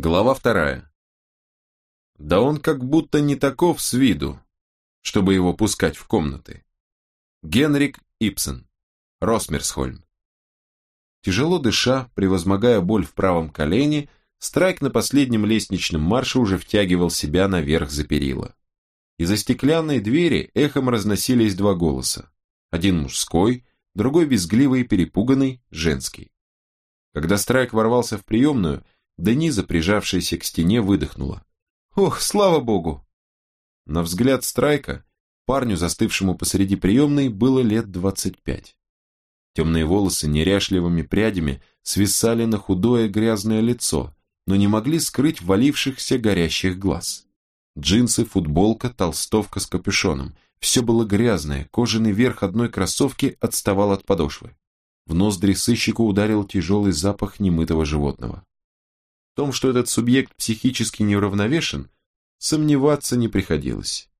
Глава вторая. Да он как будто не таков с виду, чтобы его пускать в комнаты. Генрик Ипсен. Росмерсхольм. Тяжело дыша, превозмогая боль в правом колене, Страйк на последнем лестничном марше уже втягивал себя наверх за перила. Из-за стеклянной двери эхом разносились два голоса. Один мужской, другой визгливый и перепуганный, женский. Когда Страйк ворвался в приемную, Дениза, прижавшаяся к стене, выдохнула. «Ох, слава богу!» На взгляд Страйка, парню, застывшему посреди приемной, было лет двадцать пять. Темные волосы неряшливыми прядями свисали на худое грязное лицо, но не могли скрыть валившихся горящих глаз. Джинсы, футболка, толстовка с капюшоном. Все было грязное, кожаный верх одной кроссовки отставал от подошвы. В ноздри сыщику ударил тяжелый запах немытого животного том, что этот субъект психически неуравновешен, сомневаться не приходилось.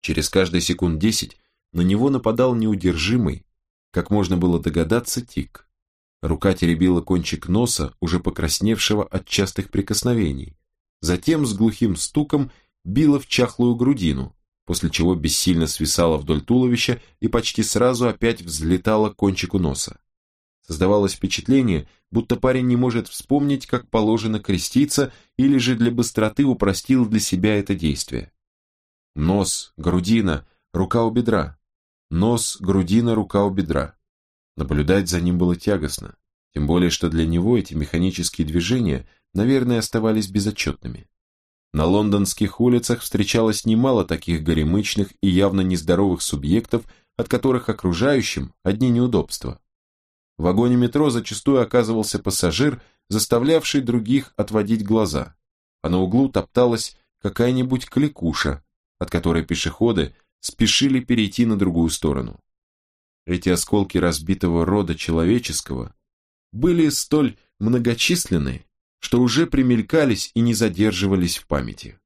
Через каждые секунд десять на него нападал неудержимый, как можно было догадаться, тик. Рука теребила кончик носа, уже покрасневшего от частых прикосновений. Затем с глухим стуком била в чахлую грудину, после чего бессильно свисала вдоль туловища и почти сразу опять взлетала к кончику носа. Создавалось впечатление, будто парень не может вспомнить, как положено креститься, или же для быстроты упростил для себя это действие. Нос, грудина, рука у бедра. Нос, грудина, рука у бедра. Наблюдать за ним было тягостно, тем более, что для него эти механические движения, наверное, оставались безотчетными. На лондонских улицах встречалось немало таких горемычных и явно нездоровых субъектов, от которых окружающим одни неудобства. В вагоне метро зачастую оказывался пассажир, заставлявший других отводить глаза, а на углу топталась какая-нибудь кликуша, от которой пешеходы спешили перейти на другую сторону. Эти осколки разбитого рода человеческого были столь многочисленны, что уже примелькались и не задерживались в памяти.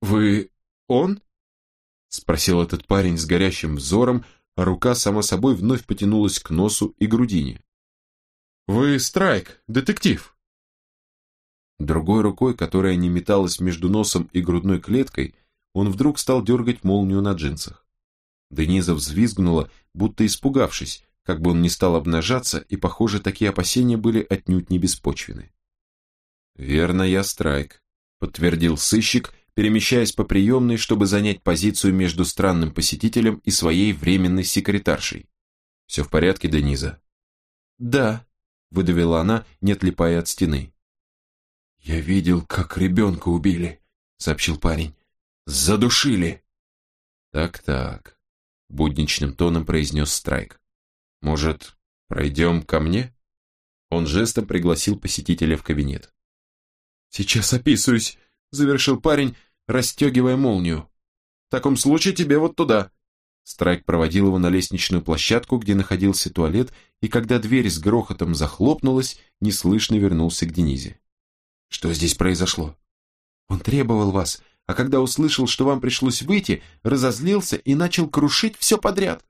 «Вы он?» — спросил этот парень с горящим взором, рука сама собой вновь потянулась к носу и грудине. «Вы Страйк, детектив!» Другой рукой, которая не металась между носом и грудной клеткой, он вдруг стал дергать молнию на джинсах. Дениза взвизгнула, будто испугавшись, как бы он не стал обнажаться, и, похоже, такие опасения были отнюдь не беспочвены. «Верно, я Страйк», — подтвердил сыщик, перемещаясь по приемной, чтобы занять позицию между странным посетителем и своей временной секретаршей. «Все в порядке, Дениза?» «Да», — выдавила она, не отлипая от стены. «Я видел, как ребенка убили», — сообщил парень. «Задушили!» «Так-так», — будничным тоном произнес Страйк. «Может, пройдем ко мне?» Он жестом пригласил посетителя в кабинет. «Сейчас описываюсь», — завершил парень, расстегивая молнию. «В таком случае тебе вот туда». Страйк проводил его на лестничную площадку, где находился туалет, и когда дверь с грохотом захлопнулась, неслышно вернулся к Денизе. «Что здесь произошло?» «Он требовал вас, а когда услышал, что вам пришлось выйти, разозлился и начал крушить все подряд».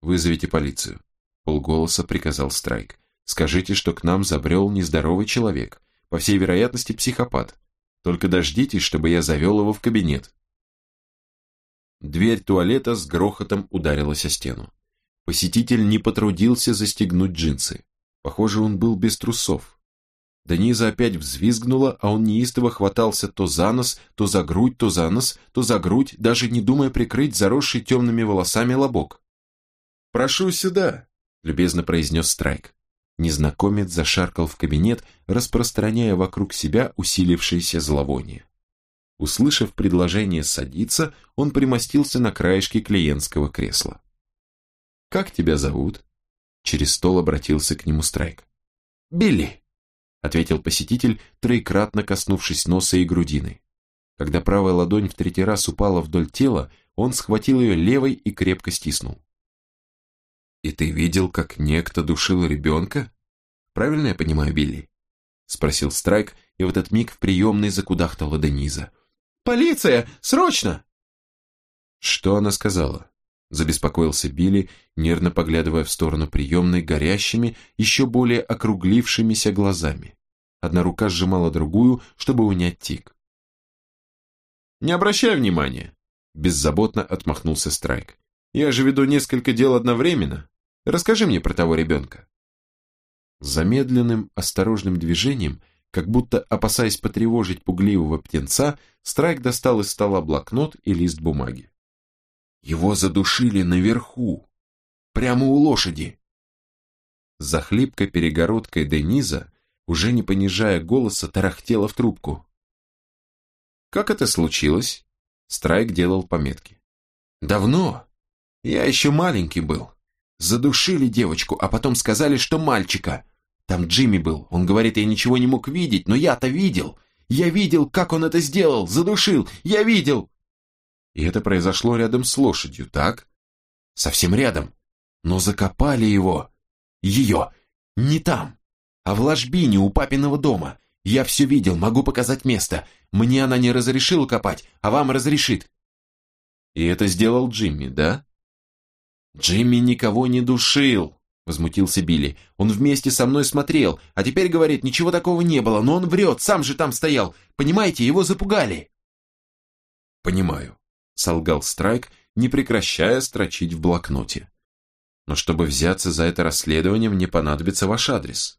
«Вызовите полицию», — полголоса приказал Страйк. «Скажите, что к нам забрел нездоровый человек, по всей вероятности психопат. Только дождитесь, чтобы я завел его в кабинет. Дверь туалета с грохотом ударилась о стену. Посетитель не потрудился застегнуть джинсы. Похоже, он был без трусов. Дениза опять взвизгнула, а он неистово хватался то за нос, то за грудь, то за нос, то за грудь, даже не думая прикрыть заросший темными волосами лобок. «Прошу сюда», — любезно произнес Страйк. Незнакомец зашаркал в кабинет, распространяя вокруг себя усилившееся зловоние. Услышав предложение садиться, он примостился на краешке клиентского кресла. «Как тебя зовут?» Через стол обратился к нему Страйк. «Билли», — ответил посетитель, троекратно коснувшись носа и грудины. Когда правая ладонь в третий раз упала вдоль тела, он схватил ее левой и крепко стиснул. «И ты видел, как некто душил ребенка? Правильно я понимаю, Билли?» Спросил Страйк, и в этот миг в приемной закудахтала Дениза. «Полиция! Срочно!» Что она сказала? Забеспокоился Билли, нервно поглядывая в сторону приемной горящими, еще более округлившимися глазами. Одна рука сжимала другую, чтобы унять тик. «Не обращай внимания», – беззаботно отмахнулся Страйк. «Я же веду несколько дел одновременно. Расскажи мне про того ребенка». Замедленным, осторожным движением, как будто опасаясь потревожить пугливого птенца, Страйк достал из стола блокнот и лист бумаги. Его задушили наверху, прямо у лошади. За хлипкой перегородкой Дениза, уже не понижая голоса, тарахтела в трубку. Как это случилось? Страйк делал пометки. Давно. Я еще маленький был. Задушили девочку, а потом сказали, что мальчика. Там Джимми был. Он говорит, я ничего не мог видеть, но я-то видел. Я видел, как он это сделал. Задушил. Я видел. И это произошло рядом с лошадью, так? Совсем рядом. Но закопали его. Ее. Не там, а в ложбине у папиного дома. Я все видел, могу показать место. Мне она не разрешила копать, а вам разрешит. И это сделал Джимми, да? Джимми никого не душил, возмутился Билли. Он вместе со мной смотрел, а теперь говорит, ничего такого не было, но он врет, сам же там стоял. Понимаете, его запугали. Понимаю, солгал Страйк, не прекращая строчить в блокноте. Но чтобы взяться за это расследование, мне понадобится ваш адрес.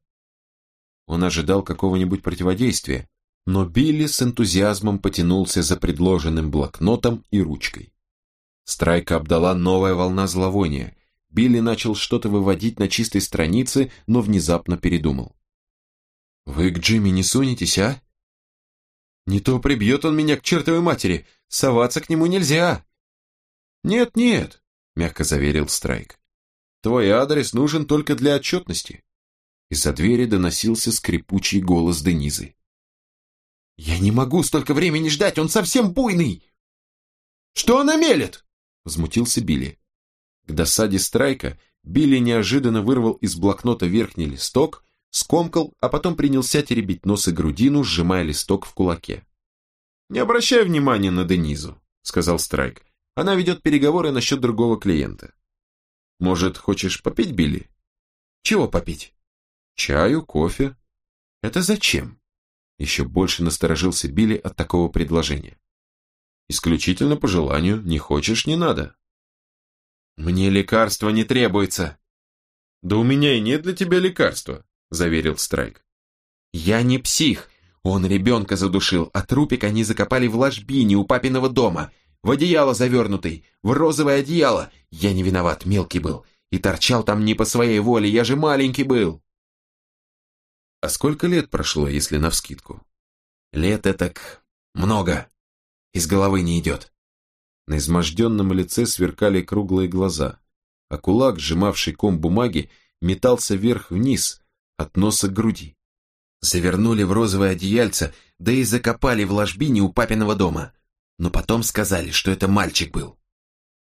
Он ожидал какого-нибудь противодействия, но Билли с энтузиазмом потянулся за предложенным блокнотом и ручкой. Страйка обдала новая волна зловония. Билли начал что-то выводить на чистой странице, но внезапно передумал. «Вы к Джимми не сунетесь, а?» «Не то прибьет он меня к чертовой матери, соваться к нему нельзя!» «Нет-нет», — мягко заверил Страйк. «Твой адрес нужен только для отчетности. Из-за двери доносился скрипучий голос Денизы. «Я не могу столько времени ждать, он совсем буйный!» «Что она мелет?» — возмутился Билли. К досаде Страйка Билли неожиданно вырвал из блокнота верхний листок, скомкал, а потом принялся теребить нос и грудину, сжимая листок в кулаке. «Не обращай внимания на Денизу», — сказал Страйк. «Она ведет переговоры насчет другого клиента». «Может, хочешь попить, Билли?» «Чего попить?» Чаю, кофе. Это зачем? Еще больше насторожился Билли от такого предложения. Исключительно по желанию, не хочешь, не надо. Мне лекарства не требуется. Да у меня и нет для тебя лекарства, заверил Страйк. Я не псих. Он ребенка задушил, а трупик они закопали в ложбине у папиного дома, в одеяло завернутый, в розовое одеяло. Я не виноват, мелкий был. И торчал там не по своей воле, я же маленький был. А сколько лет прошло, если навскидку? Лет этак много. Из головы не идет. На изможденном лице сверкали круглые глаза, а кулак, сжимавший ком бумаги, метался вверх-вниз, от носа к груди. Завернули в розовое одеяльце, да и закопали в ложбине у папиного дома. Но потом сказали, что это мальчик был.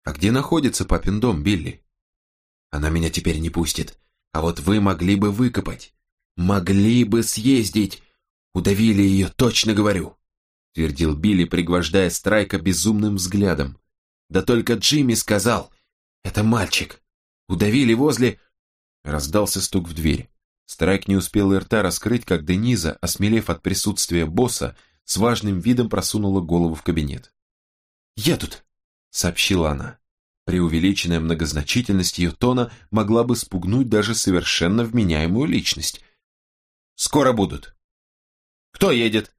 А где находится папин дом, Билли? Она меня теперь не пустит. А вот вы могли бы выкопать. «Могли бы съездить! Удавили ее, точно говорю!» Твердил Билли, пригвождая Страйка безумным взглядом. «Да только Джимми сказал! Это мальчик! Удавили возле...» Раздался стук в дверь. Страйк не успел и рта раскрыть, как Дениза, осмелев от присутствия босса, с важным видом просунула голову в кабинет. «Я тут!» — сообщила она. Преувеличенная многозначительность ее тона могла бы спугнуть даже совершенно вменяемую личность, Скоро будут. Кто едет?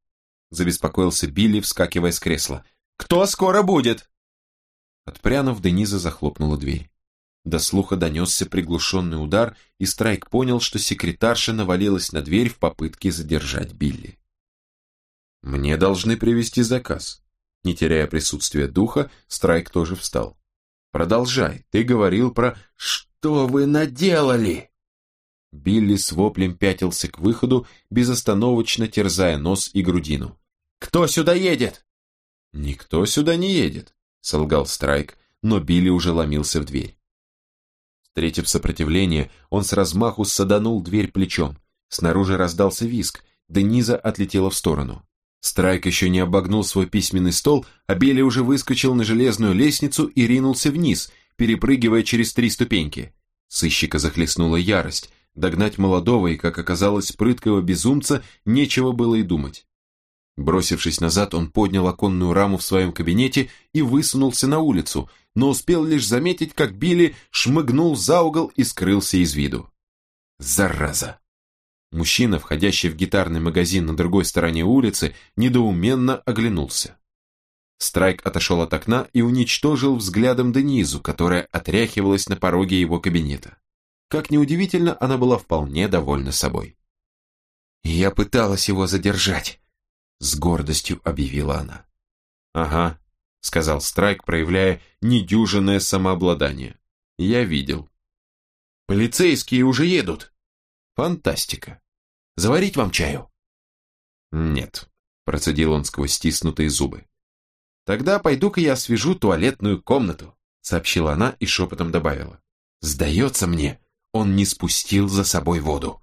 Забеспокоился Билли, вскакивая с кресла. Кто скоро будет? Отпрянув, Дениза захлопнула дверь. До слуха донесся приглушенный удар, и Страйк понял, что секретарша навалилась на дверь в попытке задержать Билли. «Мне должны привести заказ». Не теряя присутствия духа, Страйк тоже встал. «Продолжай, ты говорил про...» «Что вы наделали?» Билли с воплем пятился к выходу, безостановочно терзая нос и грудину. «Кто сюда едет?» «Никто сюда не едет», — солгал Страйк, но Билли уже ломился в дверь. Встретив сопротивление, он с размаху саданул дверь плечом. Снаружи раздался виск, Дениза отлетела в сторону. Страйк еще не обогнул свой письменный стол, а Билли уже выскочил на железную лестницу и ринулся вниз, перепрыгивая через три ступеньки. Сыщика захлестнула ярость, догнать молодого и, как оказалось, прыткого безумца нечего было и думать. Бросившись назад, он поднял оконную раму в своем кабинете и высунулся на улицу, но успел лишь заметить, как Билли шмыгнул за угол и скрылся из виду. Зараза! Мужчина, входящий в гитарный магазин на другой стороне улицы, недоуменно оглянулся. Страйк отошел от окна и уничтожил взглядом Денизу, которая отряхивалась на пороге его кабинета. Как неудивительно, она была вполне довольна собой. «Я пыталась его задержать», — с гордостью объявила она. «Ага», — сказал Страйк, проявляя недюжинное самообладание. «Я видел». «Полицейские уже едут». «Фантастика. Заварить вам чаю?» «Нет», — процедил он сквозь стиснутые зубы. «Тогда пойду-ка я освежу туалетную комнату», сообщила она и шепотом добавила. «Сдается мне, он не спустил за собой воду».